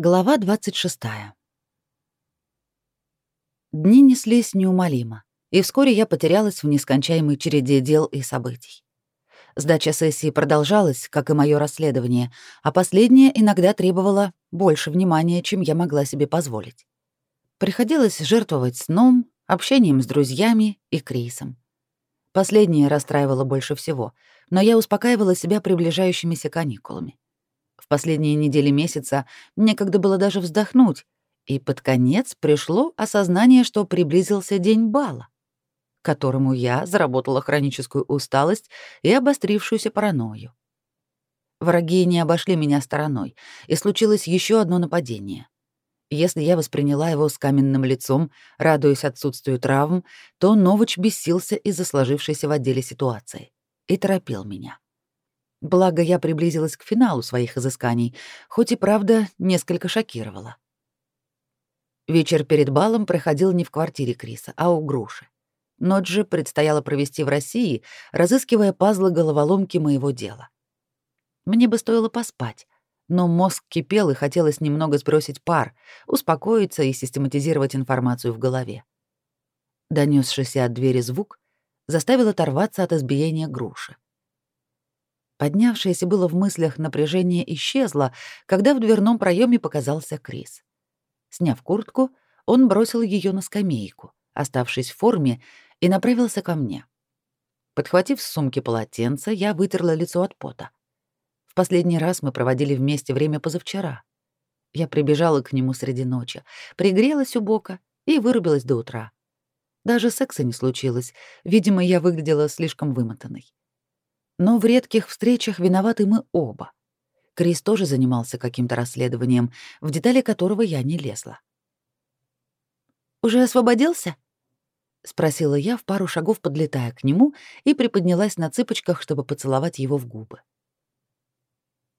Глава 26. Дни неслись неумолимо, и вскоре я потерялась в нескончаемой череде дел и событий. Сдача сессии продолжалась, как и мое расследование, а последнее иногда требовало больше внимания, чем я могла себе позволить. Приходилось жертвовать сном, общением с друзьями и Крисом. Последнее расстраивало больше всего, но я успокаивала себя приближающимися каникулами. В последние недели месяца некогда было даже вздохнуть, и под конец пришло осознание, что приблизился день бала, которому я заработала хроническую усталость и обострившуюся паранойю. Враги не обошли меня стороной, и случилось еще одно нападение. Если я восприняла его с каменным лицом, радуясь отсутствию травм, то Новыч бесился из-за сложившейся в отделе ситуации и торопил меня. Благо, я приблизилась к финалу своих изысканий, хоть и правда несколько шокировала. Вечер перед балом проходил не в квартире Криса, а у Груши. Ночь же предстояло провести в России, разыскивая пазлы головоломки моего дела. Мне бы стоило поспать, но мозг кипел и хотелось немного сбросить пар, успокоиться и систематизировать информацию в голове. Донесшийся от двери звук заставил оторваться от избиения груши. Поднявшееся было в мыслях напряжение исчезло, когда в дверном проеме показался Крис. Сняв куртку, он бросил ее на скамейку, оставшись в форме, и направился ко мне. Подхватив с сумки полотенце, я вытерла лицо от пота. В последний раз мы проводили вместе время позавчера. Я прибежала к нему среди ночи, пригрелась у бока и вырубилась до утра. Даже секса не случилось, видимо, я выглядела слишком вымотанной. Но в редких встречах виноваты мы оба. Крис тоже занимался каким-то расследованием, в детали которого я не лезла. «Уже освободился?» — спросила я в пару шагов, подлетая к нему, и приподнялась на цыпочках, чтобы поцеловать его в губы.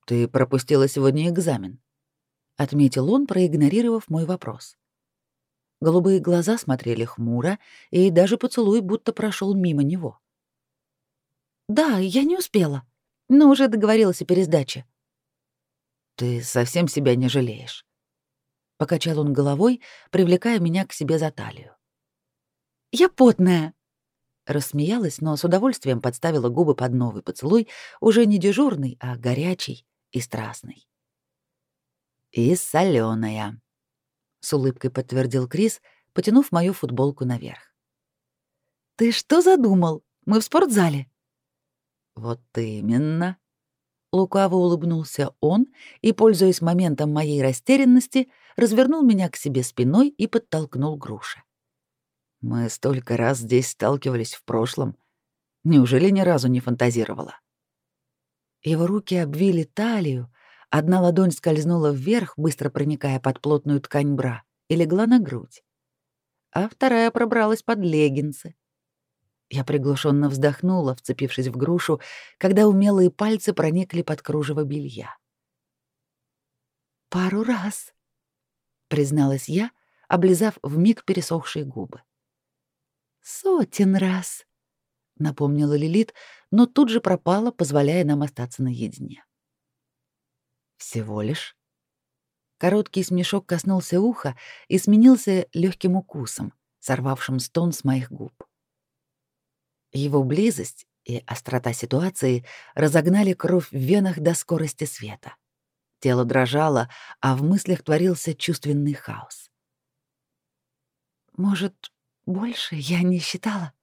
«Ты пропустила сегодня экзамен», — отметил он, проигнорировав мой вопрос. Голубые глаза смотрели хмуро, и даже поцелуй будто прошел мимо него. «Да, я не успела, но уже договорилась о пересдаче». «Ты совсем себя не жалеешь?» Покачал он головой, привлекая меня к себе за талию. «Я потная!» Рассмеялась, но с удовольствием подставила губы под новый поцелуй, уже не дежурный, а горячий и страстный. «И соленая, с улыбкой подтвердил Крис, потянув мою футболку наверх. «Ты что задумал? Мы в спортзале». «Вот именно». Лукаво улыбнулся он и, пользуясь моментом моей растерянности, развернул меня к себе спиной и подтолкнул груши. «Мы столько раз здесь сталкивались в прошлом. Неужели ни разу не фантазировала?» Его руки обвили талию, одна ладонь скользнула вверх, быстро проникая под плотную ткань бра, и легла на грудь, а вторая пробралась под леггинсы, я приглушенно вздохнула, вцепившись в грушу, когда умелые пальцы проникли под кружево белья. «Пару раз», — призналась я, облизав вмиг пересохшие губы. «Сотен раз», — напомнила Лилит, но тут же пропала, позволяя нам остаться наедине. «Всего лишь». Короткий смешок коснулся уха и сменился легким укусом, сорвавшим стон с моих губ. Его близость и острота ситуации разогнали кровь в венах до скорости света. Тело дрожало, а в мыслях творился чувственный хаос. «Может, больше я не считала?»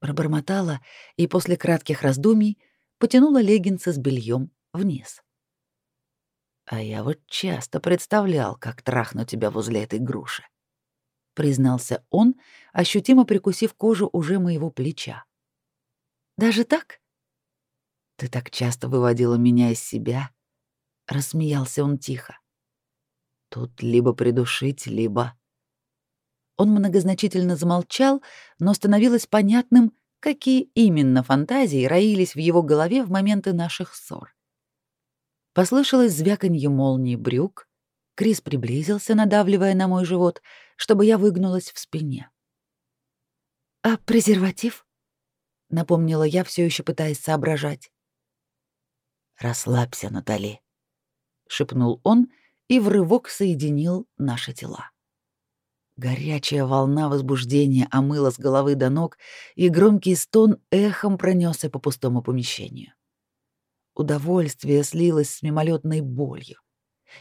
Пробормотала и после кратких раздумий потянула леггинсы с бельем вниз. «А я вот часто представлял, как трахну тебя возле этой груши признался он, ощутимо прикусив кожу уже моего плеча. Даже так? Ты так часто выводила меня из себя, рассмеялся он тихо. Тут либо придушить, либо Он многозначительно замолчал, но становилось понятным, какие именно фантазии роились в его голове в моменты наших ссор. Послышалось звяканье молнии брюк, Крис приблизился, надавливая на мой живот, чтобы я выгнулась в спине. «А презерватив?» — напомнила я, все еще пытаясь соображать. «Расслабься, Натали», — шепнул он и в рывок соединил наши тела. Горячая волна возбуждения омыла с головы до ног, и громкий стон эхом пронесся по пустому помещению. Удовольствие слилось с мимолетной болью.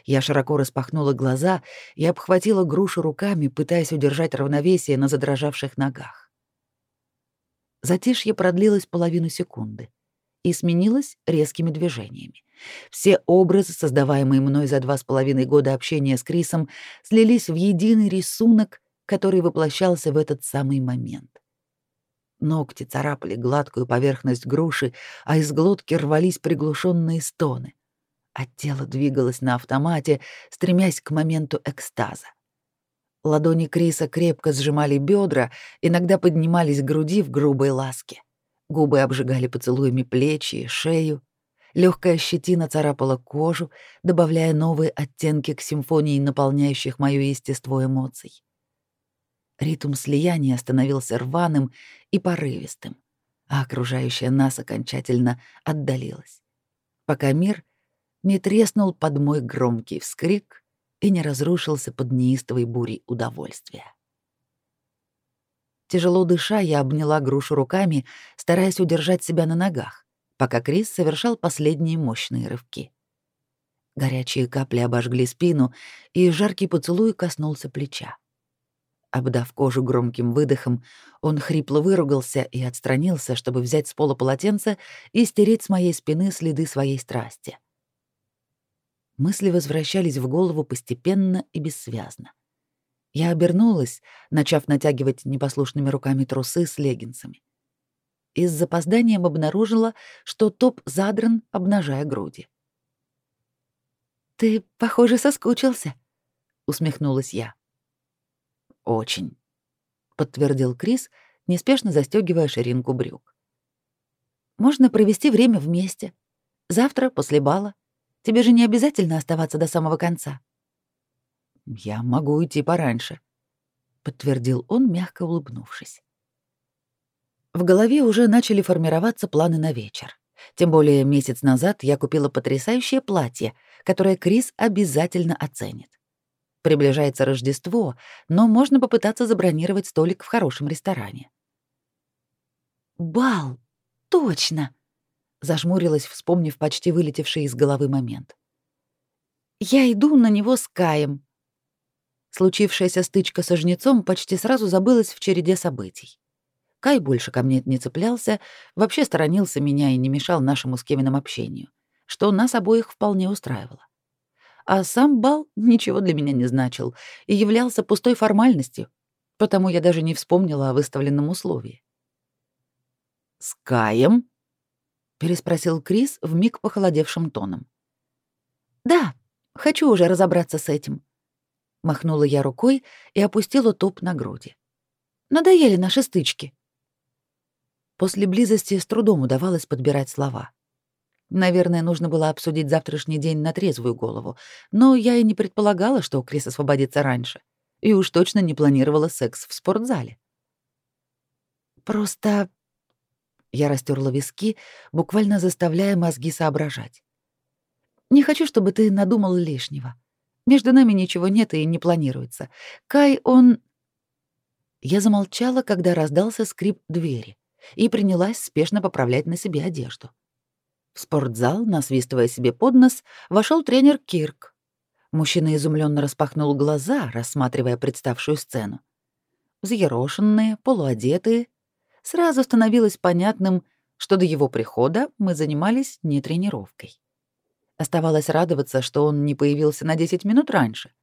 Я широко распахнула глаза и обхватила грушу руками, пытаясь удержать равновесие на задрожавших ногах. Затишье продлилось половину секунды и сменилось резкими движениями. Все образы, создаваемые мной за два с половиной года общения с Крисом, слились в единый рисунок, который воплощался в этот самый момент. Ногти царапали гладкую поверхность груши, а из глотки рвались приглушенные стоны. А тело двигалось на автомате, стремясь к моменту экстаза. Ладони Криса крепко сжимали бедра, иногда поднимались к груди в грубой ласке. Губы обжигали поцелуями плечи и шею. Легкая щетина царапала кожу, добавляя новые оттенки к симфонии наполняющих мое естество эмоций. Ритм слияния становился рваным и порывистым, а окружающая нас окончательно отдалилась, пока мир не треснул под мой громкий вскрик и не разрушился под неистовой бурей удовольствия. Тяжело дыша, я обняла грушу руками, стараясь удержать себя на ногах, пока Крис совершал последние мощные рывки. Горячие капли обожгли спину, и жаркий поцелуй коснулся плеча. Обдав кожу громким выдохом, он хрипло выругался и отстранился, чтобы взять с пола полотенце и стереть с моей спины следы своей страсти. Мысли возвращались в голову постепенно и бессвязно. Я обернулась, начав натягивать непослушными руками трусы с леггинсами. И с запозданием обнаружила, что топ задран, обнажая груди. «Ты, похоже, соскучился», — усмехнулась я. «Очень», — подтвердил Крис, неспешно застегивая ширинку брюк. «Можно провести время вместе. Завтра, после бала. Тебе же не обязательно оставаться до самого конца». «Я могу уйти пораньше», — подтвердил он, мягко улыбнувшись. В голове уже начали формироваться планы на вечер. Тем более месяц назад я купила потрясающее платье, которое Крис обязательно оценит. Приближается Рождество, но можно попытаться забронировать столик в хорошем ресторане. «Бал! Точно!» — зажмурилась, вспомнив почти вылетевший из головы момент. «Я иду на него с Каем. Случившаяся стычка со жнецом почти сразу забылась в череде событий. Кай больше ко мне не цеплялся, вообще сторонился меня и не мешал нашему с Кевином общению, что нас обоих вполне устраивало. А сам бал ничего для меня не значил и являлся пустой формальностью, потому я даже не вспомнила о выставленном условии. «С Каем?» — переспросил Крис в миг похолодевшим тоном. «Да, хочу уже разобраться с этим», Махнула я рукой и опустила топ на груди. Надоели наши стычки. После близости с трудом удавалось подбирать слова. Наверное, нужно было обсудить завтрашний день на трезвую голову, но я и не предполагала, что Крис освободится раньше, и уж точно не планировала секс в спортзале. Просто я растерла виски, буквально заставляя мозги соображать. Не хочу, чтобы ты надумал лишнего. Между нами ничего нет и не планируется. Кай, он...» Я замолчала, когда раздался скрип двери, и принялась спешно поправлять на себе одежду. В спортзал, насвистывая себе под нос, вошел тренер Кирк. Мужчина изумленно распахнул глаза, рассматривая представшую сцену. Взъерошенные, полуодетые. Сразу становилось понятным, что до его прихода мы занимались не тренировкой. Оставалось радоваться, что он не появился на 10 минут раньше.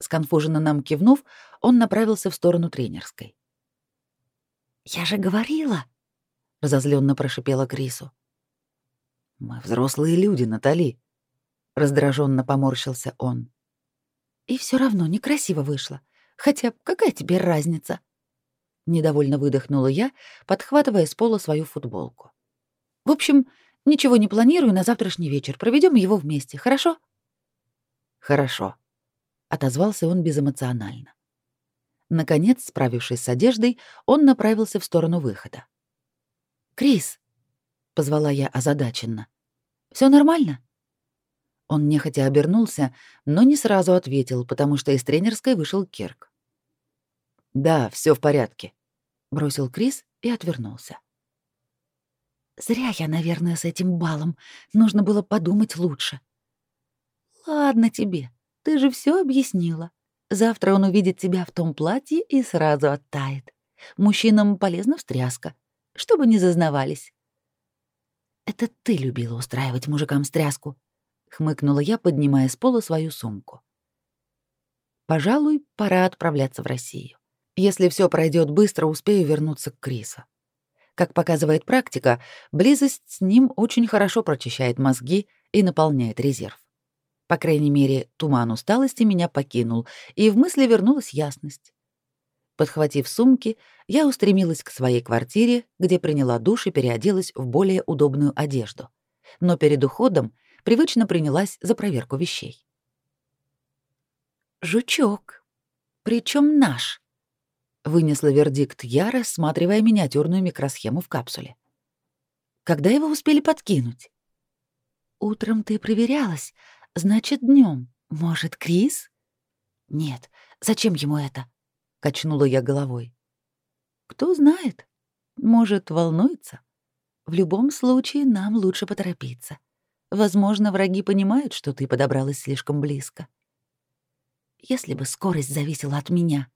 Сконфуженно нам кивнув, он направился в сторону тренерской. «Я же говорила!» — разозленно прошипела Крису. «Мы взрослые люди, Натали», — раздраженно поморщился он. «И все равно некрасиво вышло. Хотя какая тебе разница?» Недовольно выдохнула я, подхватывая с пола свою футболку. «В общем, Ничего не планирую на завтрашний вечер. Проведем его вместе, хорошо? Хорошо, отозвался он безэмоционально. Наконец, справившись с одеждой, он направился в сторону выхода. Крис, позвала я озадаченно. Все нормально? Он нехотя обернулся, но не сразу ответил, потому что из тренерской вышел Кирк. «Да, все в порядке», — бросил Крис и отвернулся. «Зря я, наверное, с этим балом. Нужно было подумать лучше». «Ладно тебе, ты же все объяснила. Завтра он увидит тебя в том платье и сразу оттает. Мужчинам полезна встряска, чтобы не зазнавались». «Это ты любила устраивать мужикам встряску», — хмыкнула я, поднимая с пола свою сумку. «Пожалуй, пора отправляться в Россию. Если все пройдет быстро, успею вернуться к Крису. Как показывает практика, близость с ним очень хорошо прочищает мозги и наполняет резерв. По крайней мере, туман усталости меня покинул, и в мысли вернулась ясность. Подхватив сумки, я устремилась к своей квартире, где приняла душ и переоделась в более удобную одежду. Но перед уходом привычно принялась за проверку вещей. «Жучок. Причем наш», — вынесла вердикт я, рассматривая миниатюрную микросхему в капсуле. «Когда его успели подкинуть?» «Утром ты проверялась, значит, днем. Может, Крис?» «Нет, зачем ему это?» — качнула я головой. «Кто знает, может, волнуется. В любом случае, нам лучше поторопиться. Возможно, враги понимают, что ты подобралась слишком близко. Если бы скорость зависела от меня,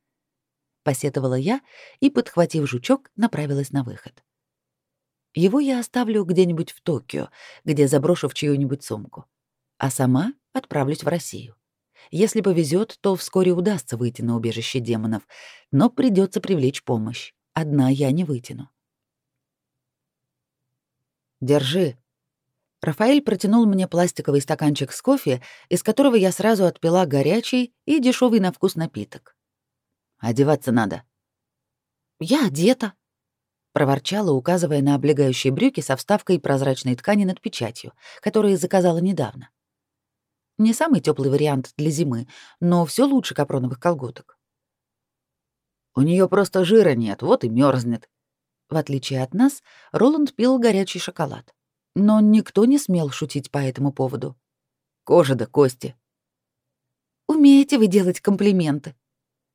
посетовала я и, подхватив жучок, направилась на выход. Его я оставлю где-нибудь в Токио, где заброшу в чью-нибудь сумку, а сама отправлюсь в Россию. Если повезет, то вскоре удастся выйти на убежище демонов, но придется привлечь помощь. Одна я не вытяну. Держи. Рафаэль протянул мне пластиковый стаканчик с кофе, из которого я сразу отпила горячий и дешевый на вкус напиток. Одеваться надо. Я одета, проворчала, указывая на облегающие брюки со вставкой прозрачной ткани над печатью, которые заказала недавно. Не самый теплый вариант для зимы, но все лучше капроновых колготок. У нее просто жира нет, вот и мерзнет. В отличие от нас, Роланд пил горячий шоколад. Но никто не смел шутить по этому поводу. Кожа да кости. «Умеете вы делать комплименты», —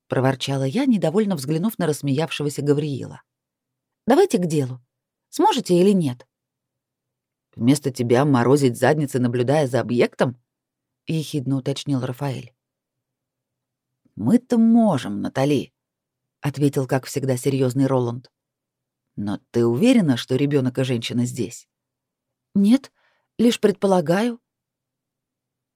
проворчала я, недовольно взглянув на рассмеявшегося Гавриила. «Давайте к делу. Сможете или нет?» «Вместо тебя морозить задницы, наблюдая за объектом?» — ехидно уточнил Рафаэль. «Мы-то можем, Натали», — ответил, как всегда, серьезный Роланд. «Но ты уверена, что ребенок и женщина здесь?» «Нет, лишь предполагаю».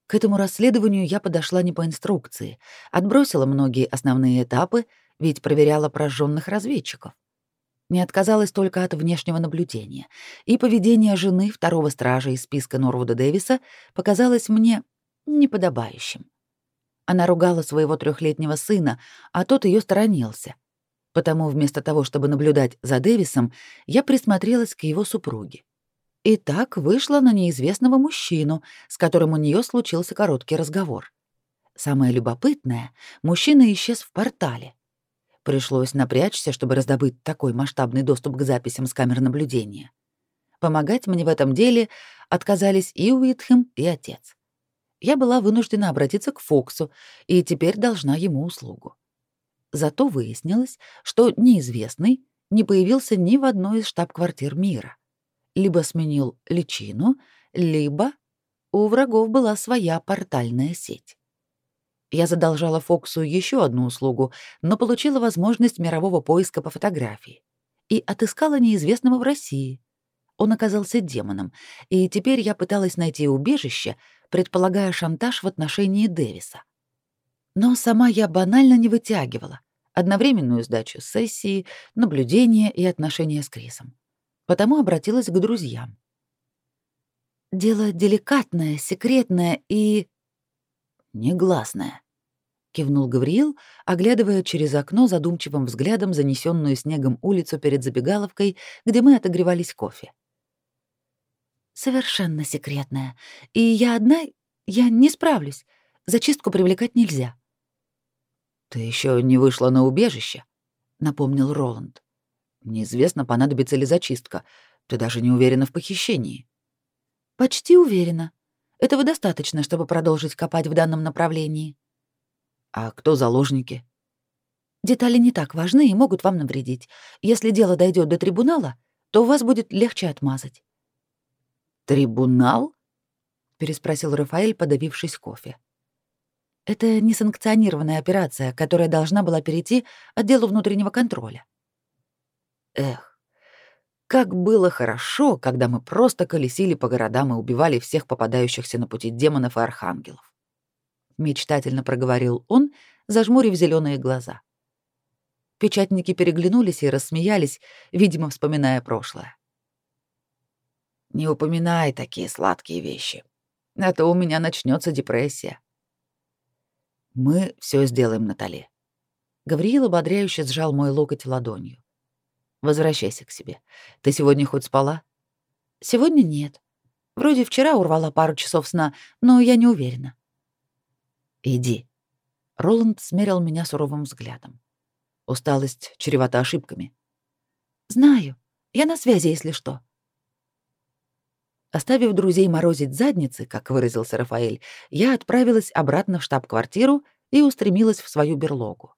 К этому расследованию я подошла не по инструкции, отбросила многие основные этапы, ведь проверяла прожженных разведчиков. Не отказалась только от внешнего наблюдения, и поведение жены второго стража из списка Норвуда Дэвиса показалось мне неподобающим. Она ругала своего трехлетнего сына, а тот ее сторонился. Потому вместо того, чтобы наблюдать за Дэвисом, я присмотрелась к его супруге. И так вышла на неизвестного мужчину, с которым у нее случился короткий разговор. Самое любопытное, мужчина исчез в портале. Пришлось напрячься, чтобы раздобыть такой масштабный доступ к записям с камер наблюдения. Помогать мне в этом деле отказались и Уитхэм, и отец я была вынуждена обратиться к Фоксу и теперь должна ему услугу. Зато выяснилось, что неизвестный не появился ни в одной из штаб-квартир мира. Либо сменил личину, либо у врагов была своя портальная сеть. Я задолжала Фоксу еще одну услугу, но получила возможность мирового поиска по фотографии и отыскала неизвестного в России. Он оказался демоном, и теперь я пыталась найти убежище, предполагая шантаж в отношении Дэвиса. Но сама я банально не вытягивала одновременную сдачу сессии, наблюдения и отношения с Крисом. Потому обратилась к друзьям. «Дело деликатное, секретное и...» «Негласное», — кивнул Гавриил, оглядывая через окно задумчивым взглядом занесенную снегом улицу перед забегаловкой, где мы отогревались кофе совершенно секретная. И я одна, я не справлюсь. Зачистку привлекать нельзя. Ты еще не вышла на убежище, напомнил Роланд. Неизвестно, понадобится ли зачистка. Ты даже не уверена в похищении. Почти уверена. Этого достаточно, чтобы продолжить копать в данном направлении. А кто заложники? Детали не так важны и могут вам навредить. Если дело дойдет до трибунала, то у вас будет легче отмазать. Трибунал? переспросил Рафаэль, подавившись кофе. Это несанкционированная операция, которая должна была перейти отделу внутреннего контроля. Эх, как было хорошо, когда мы просто колесили по городам и убивали всех попадающихся на пути демонов и архангелов. Мечтательно проговорил он, зажмурив зеленые глаза. Печатники переглянулись и рассмеялись, видимо, вспоминая прошлое. «Не упоминай такие сладкие вещи, а то у меня начнется депрессия». «Мы все сделаем, Натали». Гавриил ободряюще сжал мой локоть ладонью. «Возвращайся к себе. Ты сегодня хоть спала?» «Сегодня нет. Вроде вчера урвала пару часов сна, но я не уверена». «Иди». Роланд смерил меня суровым взглядом. Усталость чревата ошибками. Знаю. Я на связи, если что. Оставив друзей морозить задницы, как выразился Рафаэль, я отправилась обратно в штаб-квартиру и устремилась в свою берлогу.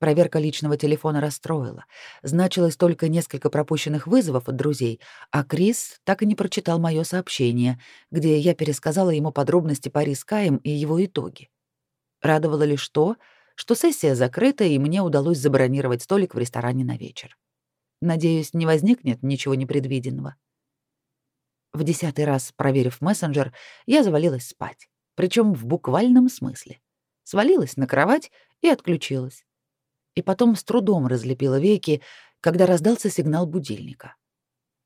Проверка личного телефона расстроила. Значилось только несколько пропущенных вызовов от друзей, а Крис так и не прочитал мое сообщение, где я пересказала ему подробности по рискаем и его итоги. Радовало лишь то, что сессия закрыта, и мне удалось забронировать столик в ресторане на вечер. Надеюсь, не возникнет ничего непредвиденного. В десятый раз, проверив мессенджер, я завалилась спать, причем в буквальном смысле. Свалилась на кровать и отключилась. И потом с трудом разлепила веки, когда раздался сигнал будильника.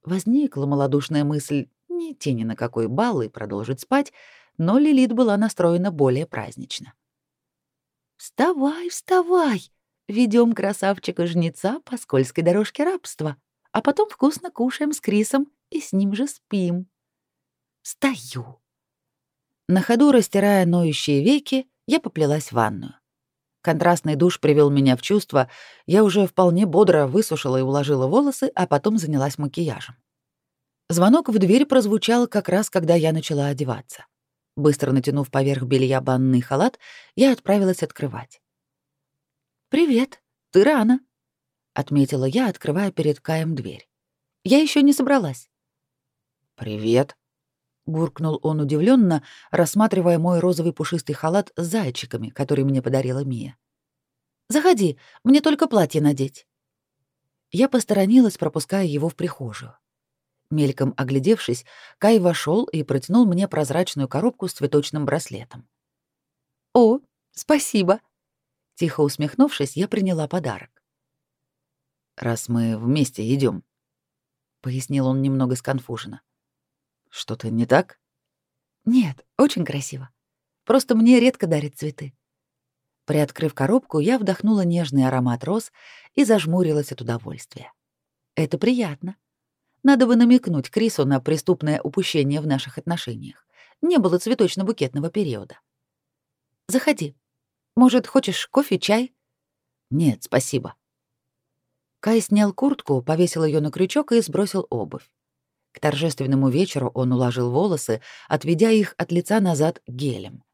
Возникла малодушная мысль не идти ни на какой бал и продолжить спать, но Лилит была настроена более празднично. «Вставай, вставай! Ведем красавчика-жнеца по скользкой дорожке рабства, а потом вкусно кушаем с Крисом и с ним же спим». «Встаю!» На ходу, растирая ноющие веки, я поплелась в ванную. Контрастный душ привел меня в чувство, я уже вполне бодро высушила и уложила волосы, а потом занялась макияжем. Звонок в дверь прозвучал как раз, когда я начала одеваться. Быстро натянув поверх белья банный халат, я отправилась открывать. «Привет, ты рано», — отметила я, открывая перед Каем дверь. «Я еще не собралась». «Привет», — буркнул он удивленно, рассматривая мой розовый пушистый халат с зайчиками, который мне подарила Мия. «Заходи, мне только платье надеть». Я посторонилась, пропуская его в прихожую. Мельком оглядевшись, Кай вошел и протянул мне прозрачную коробку с цветочным браслетом. «О, спасибо!» Тихо усмехнувшись, я приняла подарок. «Раз мы вместе идем, пояснил он немного сконфуженно. «Что-то не так?» «Нет, очень красиво. Просто мне редко дарят цветы». Приоткрыв коробку, я вдохнула нежный аромат роз и зажмурилась от удовольствия. Это приятно. Надо бы намекнуть Крису на преступное упущение в наших отношениях. Не было цветочно-букетного периода. Заходи. Может, хочешь кофе, чай? Нет, спасибо. Кай снял куртку, повесил ее на крючок и сбросил обувь. К торжественному вечеру он уложил волосы, отведя их от лица назад гелем.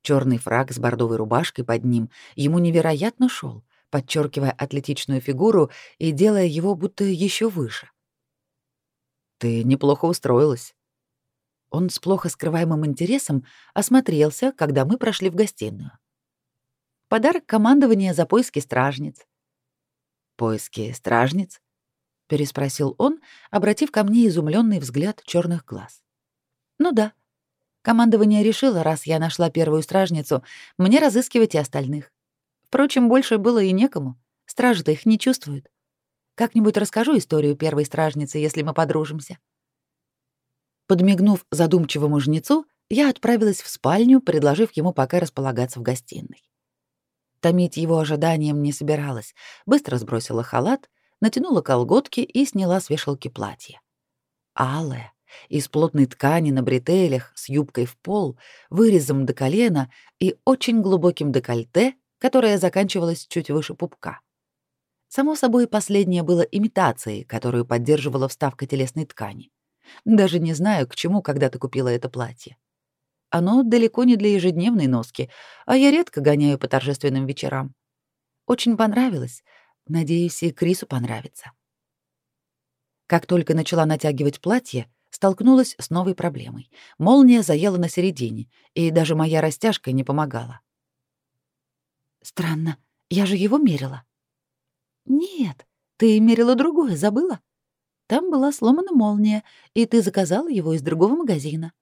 Черный фрак с бордовой рубашкой под ним ему невероятно шел, подчеркивая атлетичную фигуру и делая его будто еще выше. Ты неплохо устроилась. Он с плохо скрываемым интересом осмотрелся, когда мы прошли в гостиную. Подарок командования за поиски стражниц. Поиски стражниц? Переспросил он, обратив ко мне изумленный взгляд черных глаз. Ну да. Командование решило, раз я нашла первую стражницу, мне разыскивать и остальных. Впрочем, больше было и некому. Стражи-то их не чувствуют. Как-нибудь расскажу историю первой стражницы, если мы подружимся. Подмигнув задумчивому жнецу, я отправилась в спальню, предложив ему пока располагаться в гостиной. Томить его ожиданием не собиралась, быстро сбросила халат, натянула колготки и сняла с вешалки платье. Алое, из плотной ткани на бретелях, с юбкой в пол, вырезом до колена и очень глубоким декольте, которое заканчивалось чуть выше пупка. Само собой, последнее было имитацией, которую поддерживала вставка телесной ткани. Даже не знаю, к чему когда-то купила это платье. Оно далеко не для ежедневной носки, а я редко гоняю по торжественным вечерам. Очень понравилось. Надеюсь, и Крису понравится. Как только начала натягивать платье, столкнулась с новой проблемой. Молния заела на середине, и даже моя растяжка не помогала. Странно, я же его мерила. Нет, ты мерила другое, забыла? Там была сломана молния, и ты заказала его из другого магазина.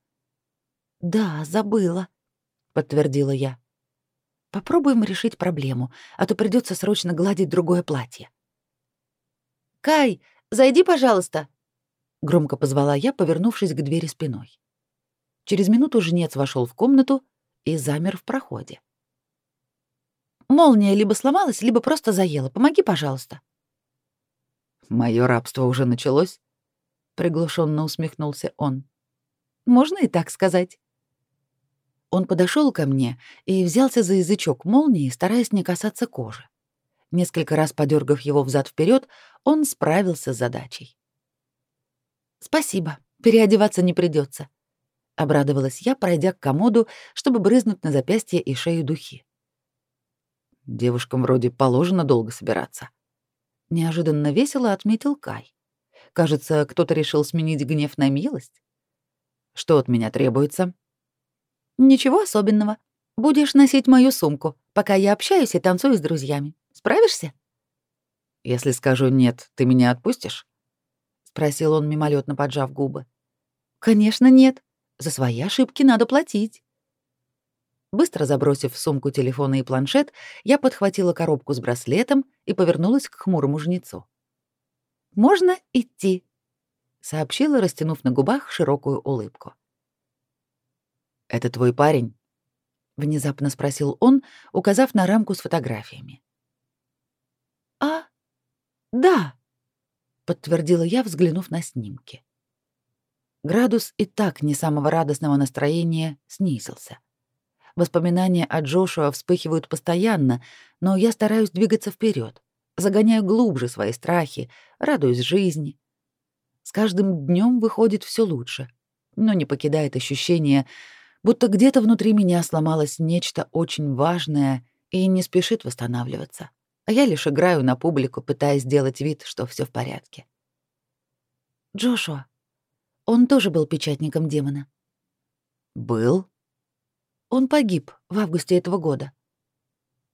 Да, забыла, подтвердила я. Попробуем решить проблему, а то придется срочно гладить другое платье. Кай, зайди, пожалуйста, громко позвала я, повернувшись к двери спиной. Через минуту жнец вошел в комнату и замер в проходе. Молния либо сломалась, либо просто заела. Помоги, пожалуйста. Мое рабство уже началось, приглушенно усмехнулся он. Можно и так сказать. Он подошел ко мне и взялся за язычок молнии, стараясь не касаться кожи. Несколько раз подергав его взад вперед, он справился с задачей. Спасибо, переодеваться не придется, обрадовалась я, пройдя к комоду, чтобы брызнуть на запястье и шею духи. Девушкам вроде положено долго собираться. Неожиданно весело отметил Кай. Кажется, кто-то решил сменить гнев на милость. Что от меня требуется? Ничего особенного. Будешь носить мою сумку, пока я общаюсь и танцую с друзьями. Справишься? Если скажу нет, ты меня отпустишь? спросил он мимолетно поджав губы. Конечно, нет. За свои ошибки надо платить. Быстро забросив в сумку телефоны и планшет, я подхватила коробку с браслетом и повернулась к хмурому жнецу. «Можно идти», — сообщила, растянув на губах широкую улыбку. «Это твой парень?» — внезапно спросил он, указав на рамку с фотографиями. «А, да», — подтвердила я, взглянув на снимки. Градус и так не самого радостного настроения снизился. Воспоминания о Джошуа вспыхивают постоянно, но я стараюсь двигаться вперед, загоняю глубже свои страхи, радуюсь жизни. С каждым днем выходит все лучше, но не покидает ощущение, будто где-то внутри меня сломалось нечто очень важное и не спешит восстанавливаться. А я лишь играю на публику, пытаясь сделать вид, что все в порядке. Джошуа. Он тоже был печатником демона. Был? Он погиб в августе этого года.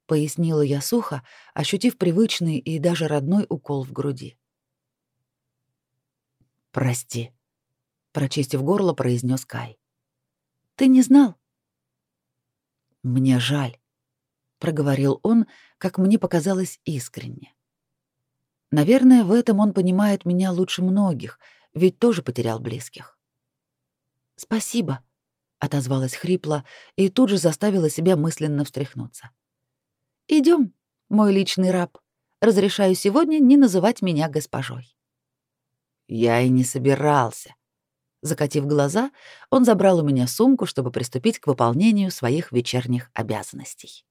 Пояснила я сухо, ощутив привычный и даже родной укол в груди. «Прости», — прочистив горло, произнес Кай. «Ты не знал?» «Мне жаль», — проговорил он, как мне показалось искренне. Наверное, в этом он понимает меня лучше многих, ведь тоже потерял близких. «Спасибо», отозвалась хрипло и тут же заставила себя мысленно встряхнуться. Идем, мой личный раб. Разрешаю сегодня не называть меня госпожой. Я и не собирался. Закатив глаза, он забрал у меня сумку, чтобы приступить к выполнению своих вечерних обязанностей.